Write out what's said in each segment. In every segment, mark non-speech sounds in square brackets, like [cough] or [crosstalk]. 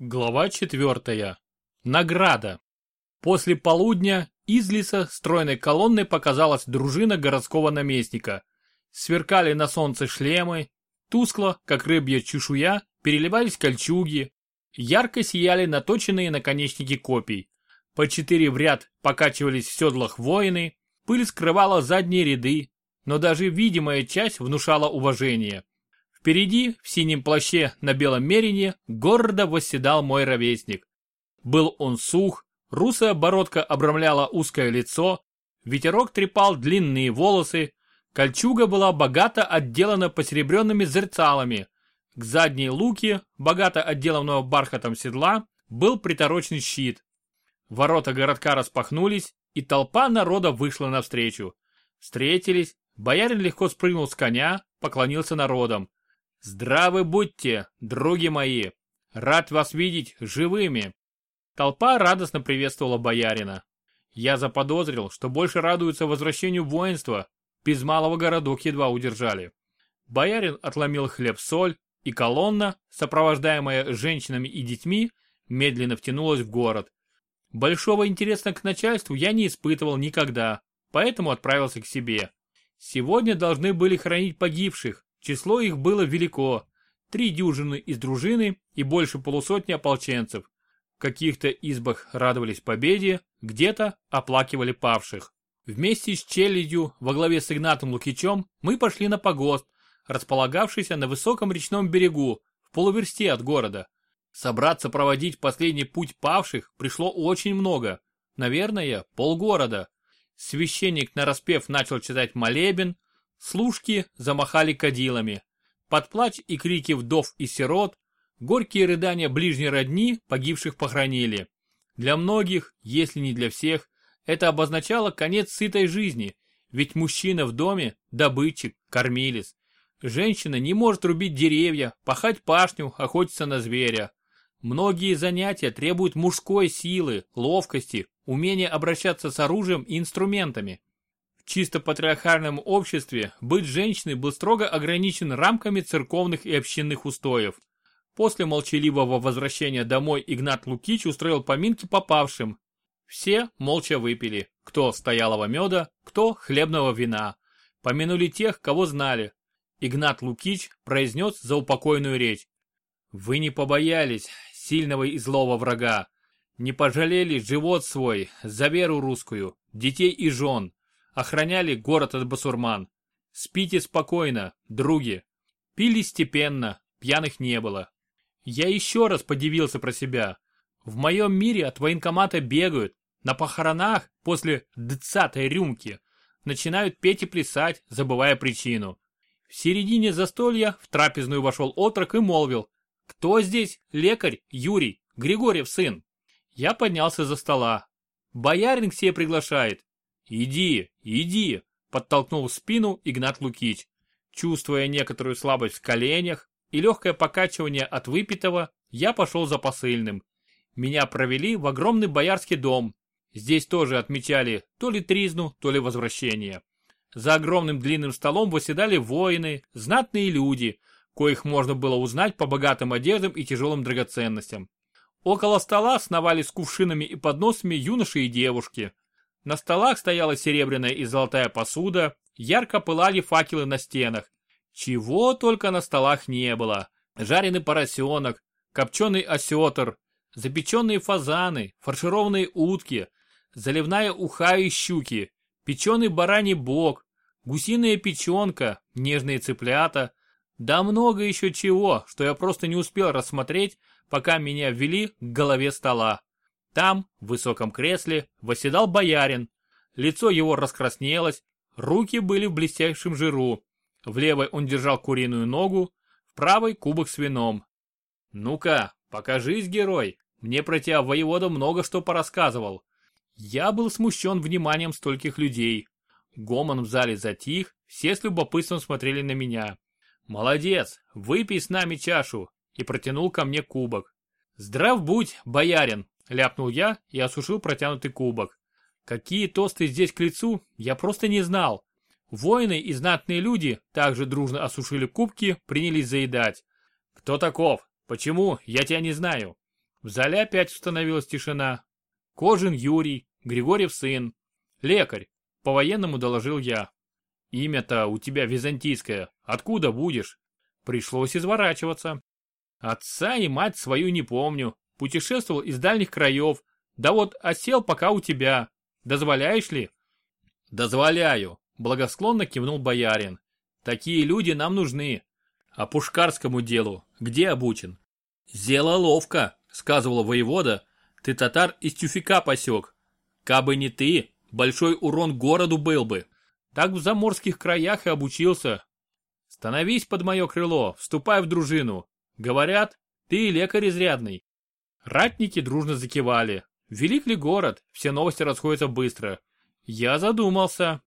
Глава четвертая. Награда. После полудня из леса стройной колонной показалась дружина городского наместника. Сверкали на солнце шлемы, тускло, как рыбья чешуя, переливались кольчуги, ярко сияли наточенные наконечники копий. По четыре в ряд покачивались в седлах воины, пыль скрывала задние ряды, но даже видимая часть внушала уважение. Впереди, в синем плаще на белом мерине, гордо восседал мой ровесник. Был он сух, русая бородка обрамляла узкое лицо, ветерок трепал длинные волосы, кольчуга была богато отделана посеребренными зерцалами. К задней луке, богато отделанного бархатом седла, был приторочен щит. Ворота городка распахнулись, и толпа народа вышла навстречу. Встретились, боярин легко спрыгнул с коня, поклонился народам. Здравы будьте, други мои! Рад вас видеть живыми!» Толпа радостно приветствовала боярина. Я заподозрил, что больше радуются возвращению воинства. Без малого городок едва удержали. Боярин отломил хлеб-соль, и колонна, сопровождаемая женщинами и детьми, медленно втянулась в город. Большого интереса к начальству я не испытывал никогда, поэтому отправился к себе. Сегодня должны были хранить погибших, Число их было велико. Три дюжины из дружины и больше полусотни ополченцев. В каких-то избах радовались победе, где-то оплакивали павших. Вместе с челядью во главе с Игнатом Лукичем мы пошли на погост, располагавшийся на высоком речном берегу, в полуверсте от города. Собраться проводить последний путь павших пришло очень много, наверное, полгорода. Священник нараспев начал читать молебен, Служки замахали кадилами. Под плач и крики вдов и сирот, горькие рыдания ближней родни погибших похоронили. Для многих, если не для всех, это обозначало конец сытой жизни, ведь мужчина в доме – добытчик, кормилец. Женщина не может рубить деревья, пахать пашню, охотиться на зверя. Многие занятия требуют мужской силы, ловкости, умения обращаться с оружием и инструментами чисто патриархальном обществе быть женщиной был строго ограничен рамками церковных и общинных устоев. После молчаливого возвращения домой Игнат Лукич устроил поминки попавшим. Все молча выпили, кто стоялого меда, кто хлебного вина. Помянули тех, кого знали. Игнат Лукич произнес заупокойную речь. «Вы не побоялись сильного и злого врага, не пожалели живот свой за веру русскую, детей и жен, охраняли город от басурман. Спите спокойно, други. Пили степенно, пьяных не было. Я еще раз подивился про себя. В моем мире от военкомата бегают, на похоронах после дцатой рюмки начинают петь и плясать, забывая причину. В середине застолья в трапезную вошел отрок и молвил. «Кто здесь? Лекарь Юрий, Григорьев сын». Я поднялся за стола. Боярин к себе приглашает. «Иди, иди!» – подтолкнул в спину Игнат Лукич. Чувствуя некоторую слабость в коленях и легкое покачивание от выпитого, я пошел за посыльным. Меня провели в огромный боярский дом. Здесь тоже отмечали то ли тризну, то ли возвращение. За огромным длинным столом восседали воины, знатные люди, коих можно было узнать по богатым одеждам и тяжелым драгоценностям. Около стола сновали с кувшинами и подносами юноши и девушки. На столах стояла серебряная и золотая посуда, ярко пылали факелы на стенах. Чего только на столах не было. Жареный поросенок, копченый осетр, запеченные фазаны, фаршированные утки, заливная уха и щуки, печеный бараний бок, гусиная печенка, нежные цыплята, да много еще чего, что я просто не успел рассмотреть, пока меня ввели к голове стола. Там, в высоком кресле, восседал боярин. Лицо его раскраснелось, руки были в блестящем жиру. В левой он держал куриную ногу, в правой кубок с вином. «Ну-ка, покажись, герой, мне про тебя воевода много что порассказывал». Я был смущен вниманием стольких людей. Гомон в зале затих, все с любопытством смотрели на меня. «Молодец, выпей с нами чашу!» и протянул ко мне кубок. «Здрав будь, боярин!» Ляпнул я и осушил протянутый кубок. Какие тосты здесь к лицу, я просто не знал. Воины и знатные люди также дружно осушили кубки, принялись заедать. «Кто таков? Почему? Я тебя не знаю». В зале опять установилась тишина. Кожин Юрий, Григорьев сын. Лекарь, по-военному доложил я. Имя-то у тебя византийское, откуда будешь? Пришлось изворачиваться. Отца и мать свою не помню, путешествовал из дальних краев, да вот осел пока у тебя. Дозволяешь ли? Дозволяю, благосклонно кивнул боярин. Такие люди нам нужны. А пушкарскому делу где обучен? Зело ловко, сказывала воевода, ты татар из тюфика посек. Кабы не ты, большой урон городу был бы. Так в заморских краях и обучился. Становись под мое крыло, вступай в дружину. Говорят, ты лекарь изрядный. Ратники дружно закивали. Велик ли город? Все новости расходятся быстро. Я задумался.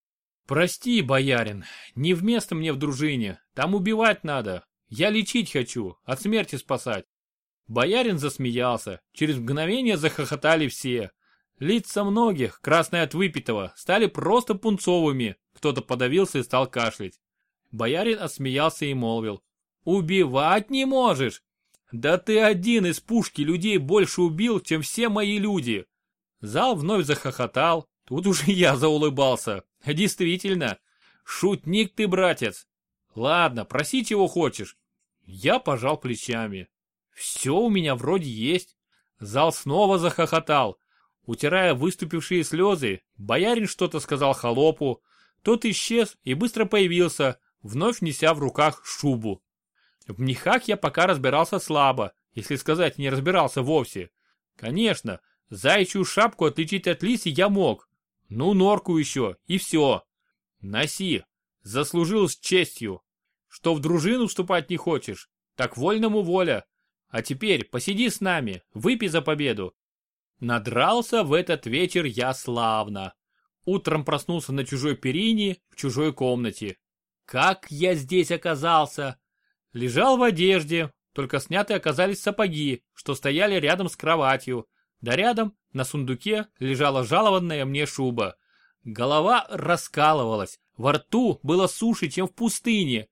Прости, боярин, не вместо мне в дружине. Там убивать надо. Я лечить хочу, от смерти спасать. Боярин засмеялся. Через мгновение захохотали все. Лица многих, красные от выпитого, стали просто пунцовыми. Кто-то подавился и стал кашлять. Боярин отсмеялся и молвил. «Убивать не можешь? Да ты один из пушки людей больше убил, чем все мои люди!» Зал вновь захохотал. Тут уже [laughs] я заулыбался. Действительно, шутник ты, братец. Ладно, проси чего хочешь. Я пожал плечами. Все у меня вроде есть. Зал снова захохотал. Утирая выступившие слезы, боярин что-то сказал холопу. Тот исчез и быстро появился, вновь неся в руках шубу. В мехах я пока разбирался слабо, если сказать не разбирался вовсе. Конечно, зайчью шапку отличить от лиси я мог. Ну, норку еще, и все. Носи, заслужил с честью. Что в дружину вступать не хочешь, так вольному воля. А теперь посиди с нами, выпей за победу. Надрался в этот вечер я славно. Утром проснулся на чужой перине, в чужой комнате. Как я здесь оказался? Лежал в одежде, только сняты оказались сапоги, что стояли рядом с кроватью. Да рядом, на сундуке, лежала жалованная мне шуба. Голова раскалывалась, во рту было суше, чем в пустыне.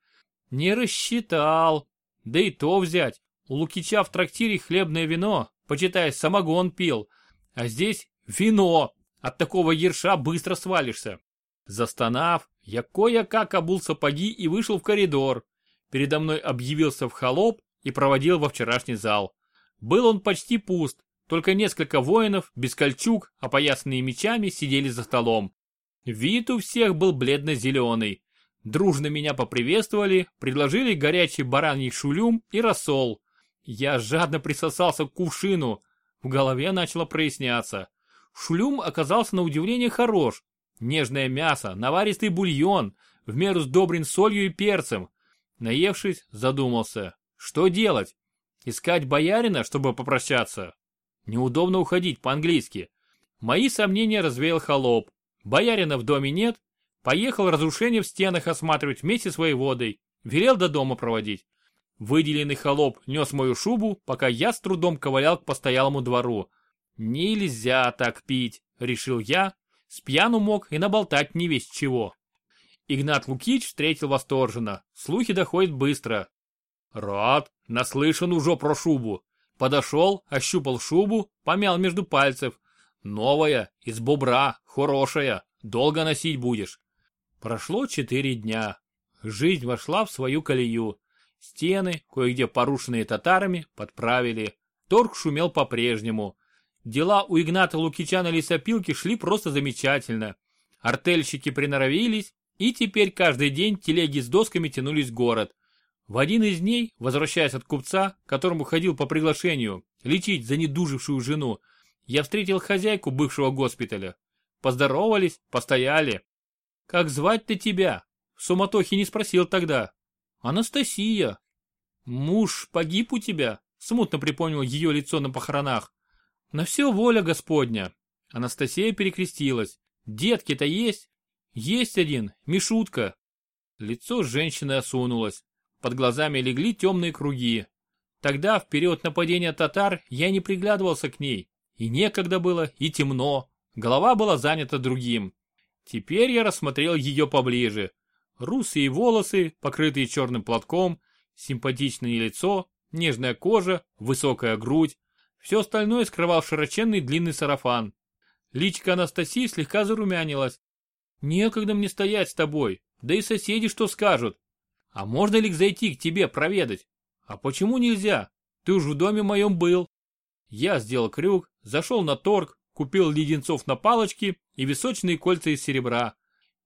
Не рассчитал. Да и то взять. У Лукича в трактире хлебное вино, почитай, самогон пил. А здесь вино. От такого ерша быстро свалишься. Застонав, я кое-как обул сапоги и вышел в коридор. Передо мной объявился в холоп и проводил во вчерашний зал. Был он почти пуст, только несколько воинов, без кольчуг, опоясанные мечами, сидели за столом. Вид у всех был бледно-зеленый. Дружно меня поприветствовали, предложили горячий бараний шулюм и рассол. Я жадно присосался к кувшину. В голове начало проясняться. Шулюм оказался на удивление хорош. Нежное мясо, наваристый бульон, в меру сдобрен солью и перцем. Наевшись, задумался. Что делать? Искать боярина, чтобы попрощаться? Неудобно уходить по-английски. Мои сомнения развеял холоп. Боярина в доме нет. Поехал разрушение в стенах осматривать вместе с воеводой. Велел до дома проводить. Выделенный холоп нес мою шубу, пока я с трудом ковылял к постоялому двору. Нельзя так пить, решил я. С мог и наболтать не весь чего. Игнат Лукич встретил восторженно. Слухи доходят быстро. Рад, наслышан уже про шубу. Подошел, ощупал шубу, помял между пальцев. Новая, из бобра, хорошая, долго носить будешь. Прошло четыре дня. Жизнь вошла в свою колею. Стены, кое-где порушенные татарами, подправили. Торг шумел по-прежнему. Дела у Игната Лукича на лесопилке шли просто замечательно. Артельщики приноровились, и теперь каждый день телеги с досками тянулись в город. В один из дней, возвращаясь от купца, которому ходил по приглашению, лечить занедужившую жену, я встретил хозяйку бывшего госпиталя. Поздоровались, постояли. «Как звать-то тебя?» В суматохе не спросил тогда. «Анастасия». «Муж погиб у тебя?» Смутно припомнил ее лицо на похоронах. «На все воля Господня». Анастасия перекрестилась. «Детки-то есть?» Есть один, Мишутка. Лицо женщины осунулось. Под глазами легли темные круги. Тогда, в период нападения татар, я не приглядывался к ней. И некогда было, и темно. Голова была занята другим. Теперь я рассмотрел ее поближе. Русые волосы, покрытые черным платком, симпатичное лицо, нежная кожа, высокая грудь. Все остальное скрывал широченный длинный сарафан. Личка Анастасии слегка зарумянилась. Некогда мне стоять с тобой, да и соседи что скажут. А можно ли зайти к тебе проведать? А почему нельзя? Ты уж в доме моем был. Я сделал крюк, зашел на торг, купил леденцов на палочки и височные кольца из серебра.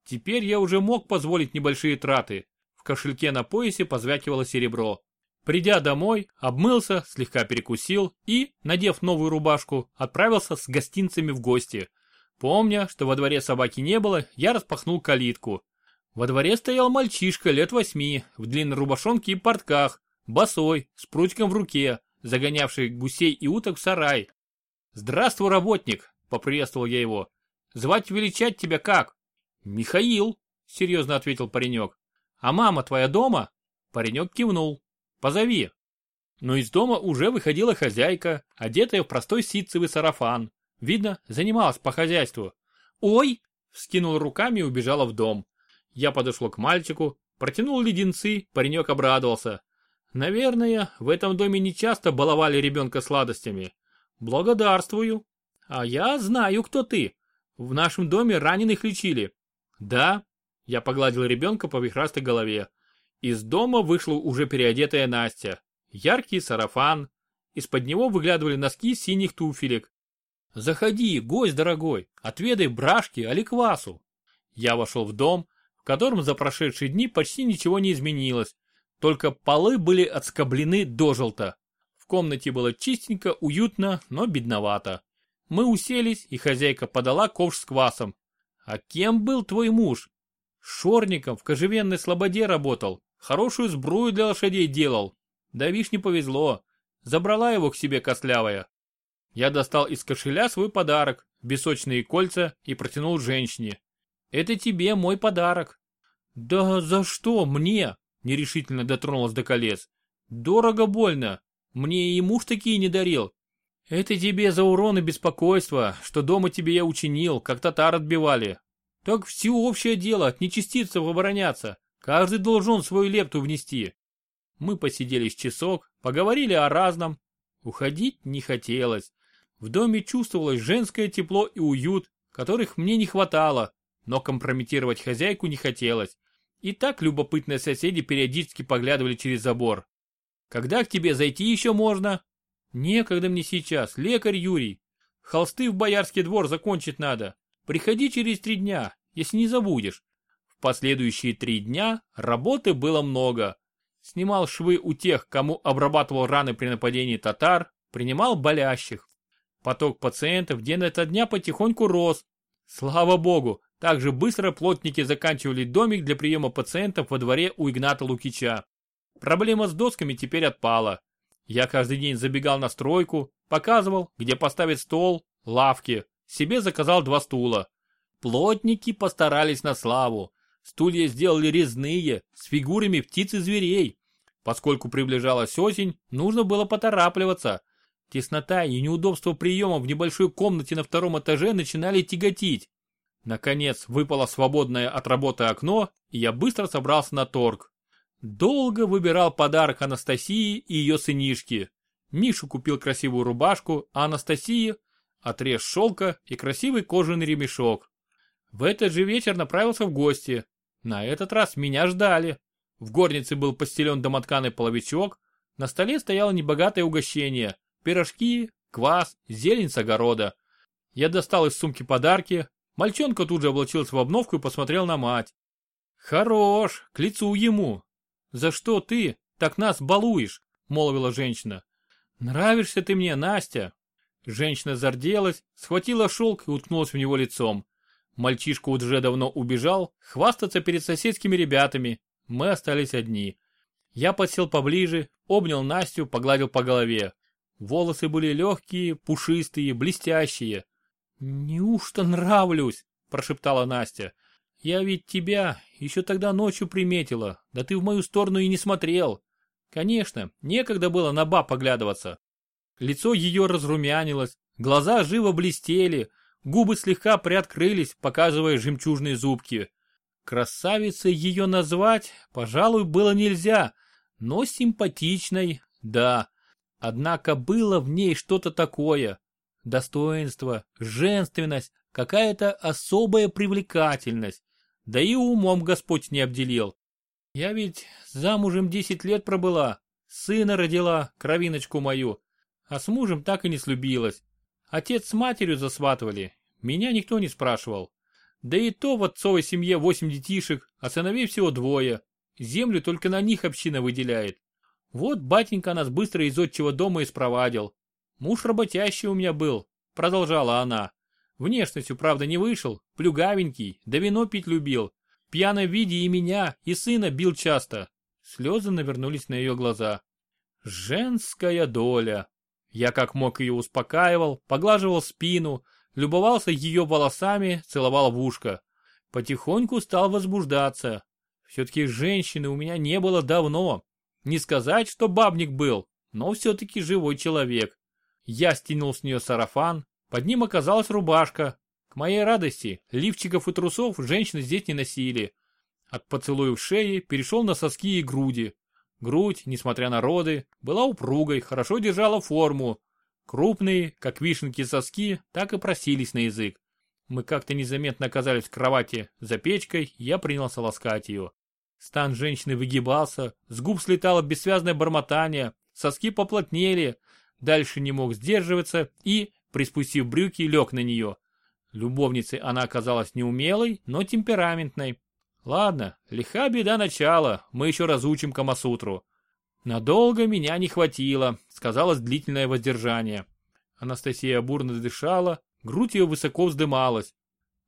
Теперь я уже мог позволить небольшие траты. В кошельке на поясе позвякивало серебро. Придя домой, обмылся, слегка перекусил и, надев новую рубашку, отправился с гостинцами в гости. Помня, что во дворе собаки не было, я распахнул калитку. Во дворе стоял мальчишка лет восьми, в длинной рубашонке и портках, босой, с прутиком в руке, загонявший гусей и уток в сарай. «Здравствуй, работник!» — поприветствовал я его. «Звать величать тебя как?» «Михаил», — серьезно ответил паренек. «А мама твоя дома?» Паренек кивнул. «Позови». Но из дома уже выходила хозяйка, одетая в простой ситцевый сарафан. Видно, занималась по хозяйству. «Ой!» — вскинула руками и убежала в дом. Я подошел к мальчику, протянул леденцы, паренек обрадовался. Наверное, в этом доме не часто баловали ребенка сладостями. Благодарствую. А я знаю, кто ты. В нашем доме раненых лечили. Да, я погладил ребенка по вихрастой голове. Из дома вышла уже переодетая Настя. Яркий сарафан. Из-под него выглядывали носки синих туфелек. Заходи, гость дорогой, отведай брашки, али квасу. Я вошел в дом, в котором за прошедшие дни почти ничего не изменилось, только полы были отскоблены дожелто. В комнате было чистенько, уютно, но бедновато. Мы уселись, и хозяйка подала ковш с квасом. А кем был твой муж? Шорником в кожевенной слободе работал. Хорошую сбрую для лошадей делал. Да вишь не повезло. Забрала его к себе костлявая. Я достал из кошеля свой подарок, бесочные кольца, и протянул женщине. Это тебе мой подарок. Да за что мне? нерешительно дотронулась до колец. Дорого больно. Мне и муж такие не дарил. Это тебе за урон и беспокойство, что дома тебе я учинил, как татар отбивали. Так все общее дело, от нечестивцев обороняться. Каждый должен свою лепту внести. Мы посидели с часок, поговорили о разном. Уходить не хотелось. В доме чувствовалось женское тепло и уют, которых мне не хватало, но компрометировать хозяйку не хотелось. И так любопытные соседи периодически поглядывали через забор. Когда к тебе зайти еще можно? Некогда мне сейчас, лекарь Юрий. Холсты в Боярский двор закончить надо. Приходи через три дня, если не забудешь. В последующие три дня работы было много. Снимал швы у тех, кому обрабатывал раны при нападении татар, принимал болящих. Поток пациентов день ото дня потихоньку рос. Слава богу, так же быстро плотники заканчивали домик для приема пациентов во дворе у Игната Лукича. Проблема с досками теперь отпала. Я каждый день забегал на стройку, показывал, где поставить стол, лавки. Себе заказал два стула. Плотники постарались на славу. Стулья сделали резные, с фигурами птиц и зверей. Поскольку приближалась осень, нужно было поторапливаться. Теснота и неудобство приема в небольшой комнате на втором этаже начинали тяготить. Наконец выпало свободное от работы окно, и я быстро собрался на торг. Долго выбирал подарок Анастасии и ее сынишке. Мишу купил красивую рубашку, а Анастасии – отрез шелка и красивый кожаный ремешок. В этот же вечер направился в гости. На этот раз меня ждали. В горнице был постелен домотканый половичок, на столе стояло небогатое угощение – пирожки, квас, зелень с огорода. Я достал из сумки подарки, Мальчонка тут же облачился в обновку и посмотрел на мать. «Хорош, к лицу ему. За что ты так нас балуешь?» – молвила женщина. «Нравишься ты мне, Настя». Женщина зарделась, схватила шелк и уткнулась в него лицом. Мальчишка уже давно убежал, хвастаться перед соседскими ребятами. Мы остались одни. Я подсел поближе, обнял Настю, погладил по голове. Волосы были легкие, пушистые, блестящие. «Неужто нравлюсь?» – прошептала Настя. «Я ведь тебя еще тогда ночью приметила, да ты в мою сторону и не смотрел. Конечно, некогда было на баб поглядываться». Лицо ее разрумянилось, глаза живо блестели, губы слегка приоткрылись, показывая жемчужные зубки. Красавицей ее назвать, пожалуй, было нельзя, но симпатичной, да. Однако было в ней что-то такое. Достоинство, женственность, какая-то особая привлекательность. Да и умом Господь не обделил. Я ведь замужем десять лет пробыла, сына родила, кровиночку мою, а с мужем так и не слюбилась. Отец с матерью засватывали, меня никто не спрашивал. Да и то в отцовой семье восемь детишек, а сыновей всего двое. Землю только на них община выделяет. Вот батенька нас быстро из отчего дома и спровадил. Муж работящий у меня был, продолжала она. Внешностью, правда, не вышел, плюгавенький, да вино пить любил. В пьяном виде и меня, и сына бил часто. Слезы навернулись на ее глаза. Женская доля. Я как мог ее успокаивал, поглаживал спину, любовался ее волосами, целовал в ушко. Потихоньку стал возбуждаться. Все-таки женщины у меня не было давно. Не сказать, что бабник был, но все-таки живой человек. Я стянул с нее сарафан, под ним оказалась рубашка. К моей радости, лифчиков и трусов женщины здесь не носили. От поцелуев шеи перешел на соски и груди. Грудь, несмотря на роды, была упругой, хорошо держала форму. Крупные, как вишенки соски, так и просились на язык. Мы как-то незаметно оказались в кровати за печкой, я принялся ласкать ее. Стан женщины выгибался, с губ слетало бессвязное бормотание, соски поплотнели, дальше не мог сдерживаться и, приспустив брюки, лег на нее. Любовницей она оказалась неумелой, но темпераментной. Ладно, лиха беда начала, мы еще разучим Камасутру. Надолго меня не хватило, сказалось длительное воздержание. Анастасия бурно дышала, грудь ее высоко вздымалась.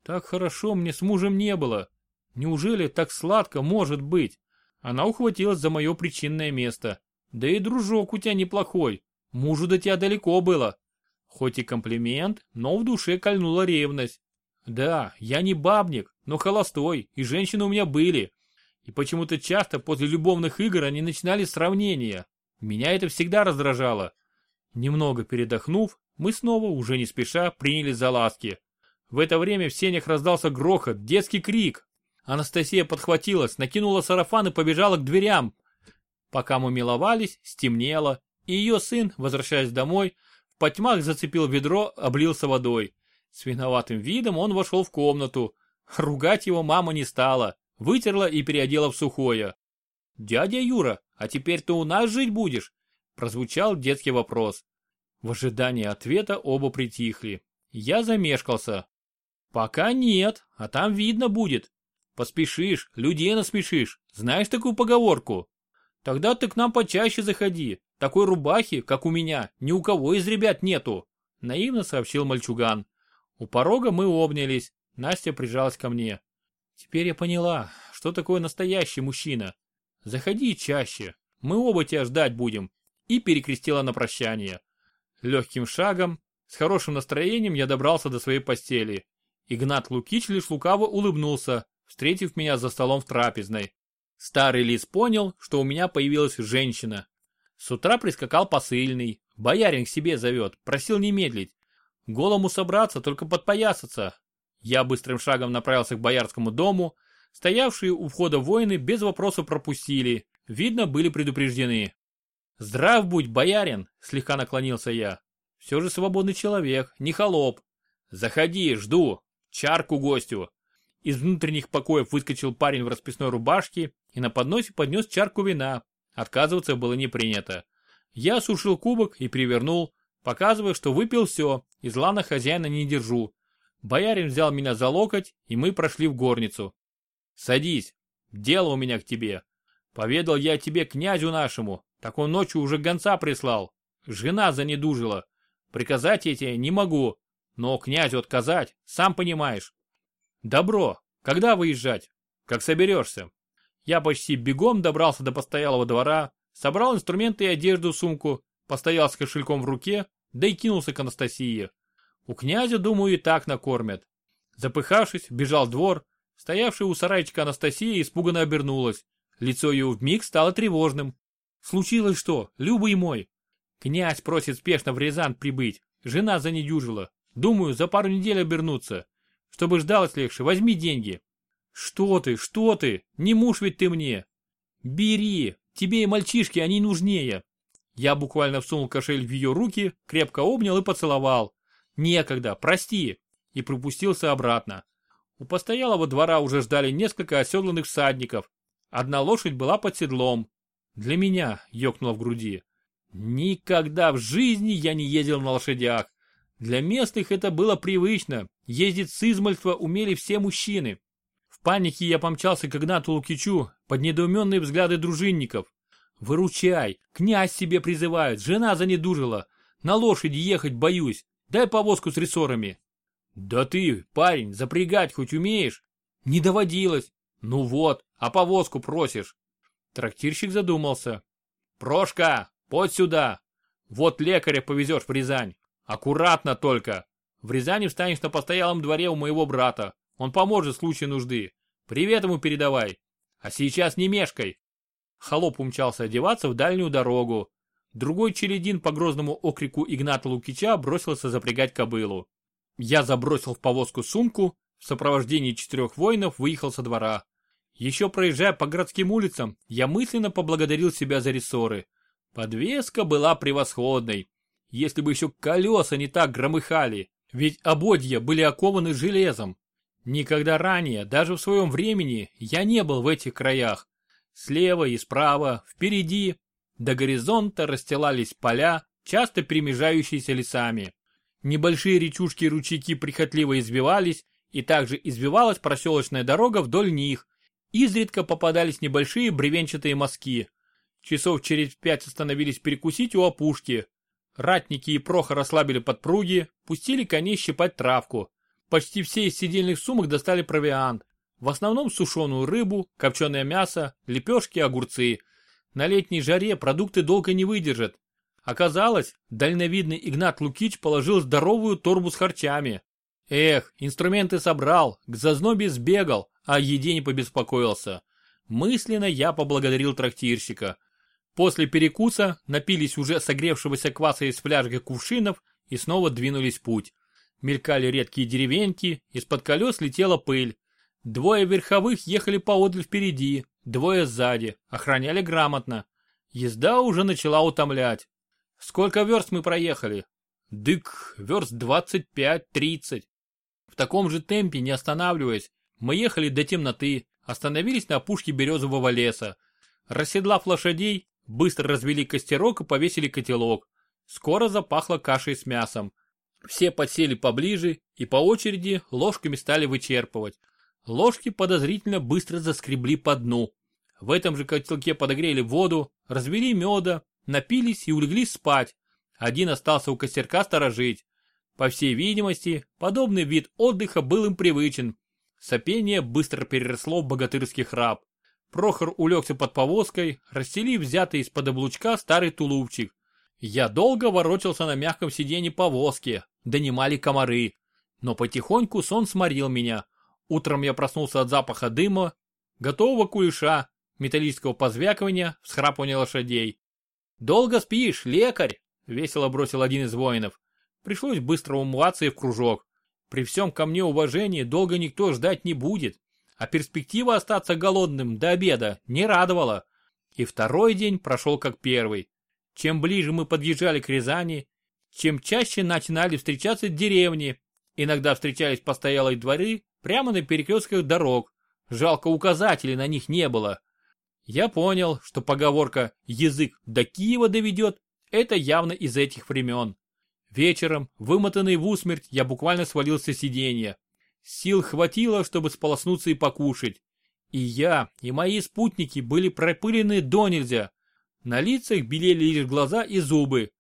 Так хорошо мне с мужем не было. Неужели так сладко может быть? Она ухватилась за мое причинное место. Да и дружок у тебя неплохой. Мужу до тебя далеко было. Хоть и комплимент, но в душе кольнула ревность. Да, я не бабник, но холостой, и женщины у меня были. И почему-то часто после любовных игр они начинали сравнения. Меня это всегда раздражало. Немного передохнув, мы снова, уже не спеша, принялись за ласки. В это время в сенях раздался грохот, детский крик. Анастасия подхватилась, накинула сарафан и побежала к дверям. Пока мы миловались, стемнело, и ее сын, возвращаясь домой, в потьмах зацепил ведро, облился водой. С виноватым видом он вошел в комнату. Ругать его мама не стала, вытерла и переодела в сухое. «Дядя Юра, а теперь ты у нас жить будешь?» Прозвучал детский вопрос. В ожидании ответа оба притихли. Я замешкался. «Пока нет, а там видно будет. Поспешишь, людей насмешишь. Знаешь такую поговорку? Тогда ты к нам почаще заходи. Такой рубахи, как у меня, ни у кого из ребят нету. Наивно сообщил мальчуган. У порога мы обнялись. Настя прижалась ко мне. Теперь я поняла, что такое настоящий мужчина. Заходи чаще. Мы оба тебя ждать будем. И перекрестила на прощание. Легким шагом, с хорошим настроением я добрался до своей постели. Игнат Лукич лишь лукаво улыбнулся, встретив меня за столом в трапезной. Старый лис понял, что у меня появилась женщина. С утра прискакал посыльный, боярин к себе зовет, просил не медлить. Голому собраться, только подпоясаться. Я быстрым шагом направился к боярскому дому. Стоявшие у входа воины без вопросов пропустили. Видно, были предупреждены. «Здрав будь, боярин!» – слегка наклонился я. «Все же свободный человек, не холоп. Заходи, жду. Чарку гостю. Из внутренних покоев выскочил парень в расписной рубашке и на подносе поднес чарку вина. Отказываться было не принято. Я осушил кубок и привернул, показывая, что выпил все, и зла на хозяина не держу. Боярин взял меня за локоть, и мы прошли в горницу. «Садись, дело у меня к тебе. Поведал я тебе князю нашему, так он ночью уже гонца прислал. Жена занедужила. Приказать я тебе не могу, но князю отказать, сам понимаешь. Добро. Когда выезжать? Как соберешься? Я почти бегом добрался до постоялого двора, собрал инструменты и одежду в сумку, постоял с кошельком в руке, да и кинулся к Анастасии. У князя, думаю, и так накормят. Запыхавшись, бежал в двор. Стоявшая у сарайчика Анастасия испуганно обернулась. Лицо ее вмиг стало тревожным. Случилось что, Любый мой? Князь просит спешно в Рязань прибыть. Жена занедюжила. Думаю, за пару недель обернуться. Чтобы ждалось легче, возьми деньги. Что ты, что ты? Не муж ведь ты мне. Бери, тебе и мальчишки, они нужнее. Я буквально всунул кошель в ее руки, крепко обнял и поцеловал. Некогда, прости. И пропустился обратно. У постоялого двора уже ждали несколько оседланных всадников. Одна лошадь была под седлом. Для меня ёкнуло в груди. Никогда в жизни я не ездил на лошадях. Для местных это было привычно. Ездить с измальства умели все мужчины. В панике я помчался к Игнату Лукичу под недоуменные взгляды дружинников. «Выручай! Князь себе призывает, жена занедужила. На лошади ехать боюсь. Дай повозку с рессорами». «Да ты, парень, запрягать хоть умеешь?» «Не доводилось». «Ну вот, а повозку просишь». Трактирщик задумался. «Прошка, подь сюда. Вот лекаря повезешь в Рязань. Аккуратно только. В Рязани встанешь на постоялом дворе у моего брата. Он поможет в случае нужды. Привет ему передавай. А сейчас не мешкай. Холоп умчался одеваться в дальнюю дорогу. Другой челядин по грозному окрику Игната Лукича бросился запрягать кобылу. Я забросил в повозку сумку, в сопровождении четырех воинов выехал со двора. Еще проезжая по городским улицам, я мысленно поблагодарил себя за рессоры. Подвеска была превосходной если бы еще колеса не так громыхали, ведь ободья были окованы железом. Никогда ранее, даже в своем времени, я не был в этих краях. Слева и справа, впереди, до горизонта расстилались поля, часто перемежающиеся лесами. Небольшие речушки и ручейки прихотливо избивались, и также избивалась проселочная дорога вдоль них. Изредка попадались небольшие бревенчатые мазки. Часов через пять остановились перекусить у опушки, Ратники и Прохор ослабили подпруги, пустили коней щипать травку. Почти все из сидельных сумок достали провиант. В основном сушеную рыбу, копченое мясо, лепешки, огурцы. На летней жаре продукты долго не выдержат. Оказалось, дальновидный Игнат Лукич положил здоровую торбу с харчами. Эх, инструменты собрал, к зазнобе сбегал, а о еде не побеспокоился. Мысленно я поблагодарил трактирщика. После перекуса напились уже согревшегося кваса из фляжки кувшинов и снова двинулись в путь. Мелькали редкие деревеньки, из-под колес летела пыль. Двое верховых ехали поодаль впереди, двое сзади, охраняли грамотно. Езда уже начала утомлять. Сколько верст мы проехали? Дык, верст 25-30. В таком же темпе, не останавливаясь, мы ехали до темноты, остановились на опушке березового леса. Расседлав лошадей, Быстро развели костерок и повесили котелок. Скоро запахло кашей с мясом. Все подсели поближе и по очереди ложками стали вычерпывать. Ложки подозрительно быстро заскребли по дну. В этом же котелке подогрели воду, развели меда, напились и улеглись спать. Один остался у костерка сторожить. По всей видимости, подобный вид отдыха был им привычен. Сопение быстро переросло в богатырский храп. Прохор улегся под повозкой, расстелив взятый из-под облучка старый тулупчик. Я долго ворочался на мягком сиденье повозки, донимали комары. Но потихоньку сон сморил меня. Утром я проснулся от запаха дыма, готового кулеша, металлического позвякивания, всхрапывания лошадей. «Долго спишь, лекарь?» — весело бросил один из воинов. Пришлось быстро умываться и в кружок. При всем ко мне уважении долго никто ждать не будет а перспектива остаться голодным до обеда не радовала. И второй день прошел как первый. Чем ближе мы подъезжали к Рязани, чем чаще начинали встречаться деревни. Иногда встречались постоялые дворы прямо на перекрестках дорог. Жалко указателей на них не было. Я понял, что поговорка «язык до Киева доведет» — это явно из этих времен. Вечером, вымотанный в усмерть, я буквально свалился с сиденья. Сил хватило, чтобы сполоснуться и покушать. И я, и мои спутники были пропылены до нельзя. На лицах белели лишь глаза и зубы.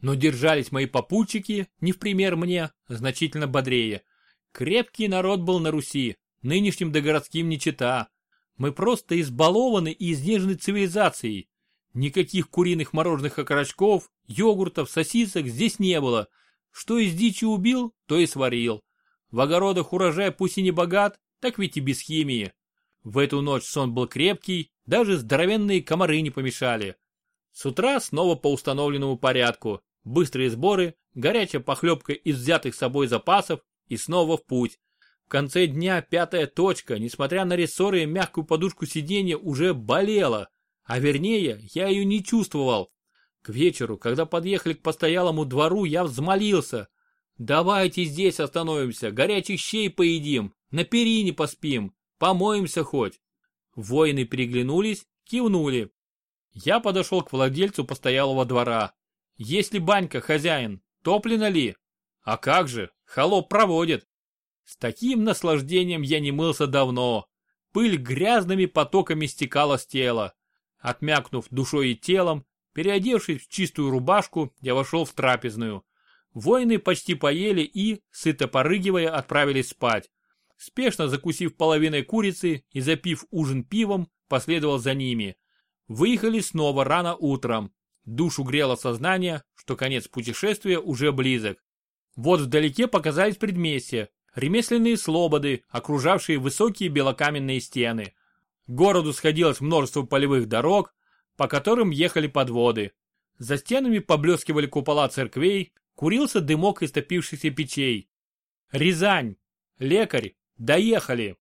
Но держались мои попутчики, не в пример мне, значительно бодрее. Крепкий народ был на Руси, нынешним догородским не чета. Мы просто избалованы и изнежены цивилизацией. Никаких куриных мороженых окорочков, йогуртов, сосисок здесь не было. Что из дичи убил, то и сварил. В огородах урожай пусть и не богат, так ведь и без химии. В эту ночь сон был крепкий, даже здоровенные комары не помешали. С утра снова по установленному порядку. Быстрые сборы, горячая похлебка из взятых с собой запасов и снова в путь. В конце дня пятая точка, несмотря на рессоры и мягкую подушку сиденья, уже болела. А вернее, я ее не чувствовал. К вечеру, когда подъехали к постоялому двору, я взмолился. Давайте здесь остановимся, горячих щей поедим, на перине поспим, помоемся хоть. Воины переглянулись, кивнули. Я подошел к владельцу постоялого двора. Есть ли банька, хозяин? Топлено ли? А как же, холоп проводит. С таким наслаждением я не мылся давно. Пыль грязными потоками стекала с тела. Отмякнув душой и телом, переодевшись в чистую рубашку, я вошел в трапезную. Воины почти поели и, сыто порыгивая, отправились спать. Спешно закусив половиной курицы и запив ужин пивом, последовал за ними. Выехали снова рано утром. Душу грело сознание, что конец путешествия уже близок. Вот вдалеке показались предместья, ремесленные слободы, окружавшие высокие белокаменные стены. К городу сходилось множество полевых дорог, по которым ехали подводы. За стенами поблескивали купола церквей, курился дымок из топившихся печей. Рязань! Лекарь! Доехали!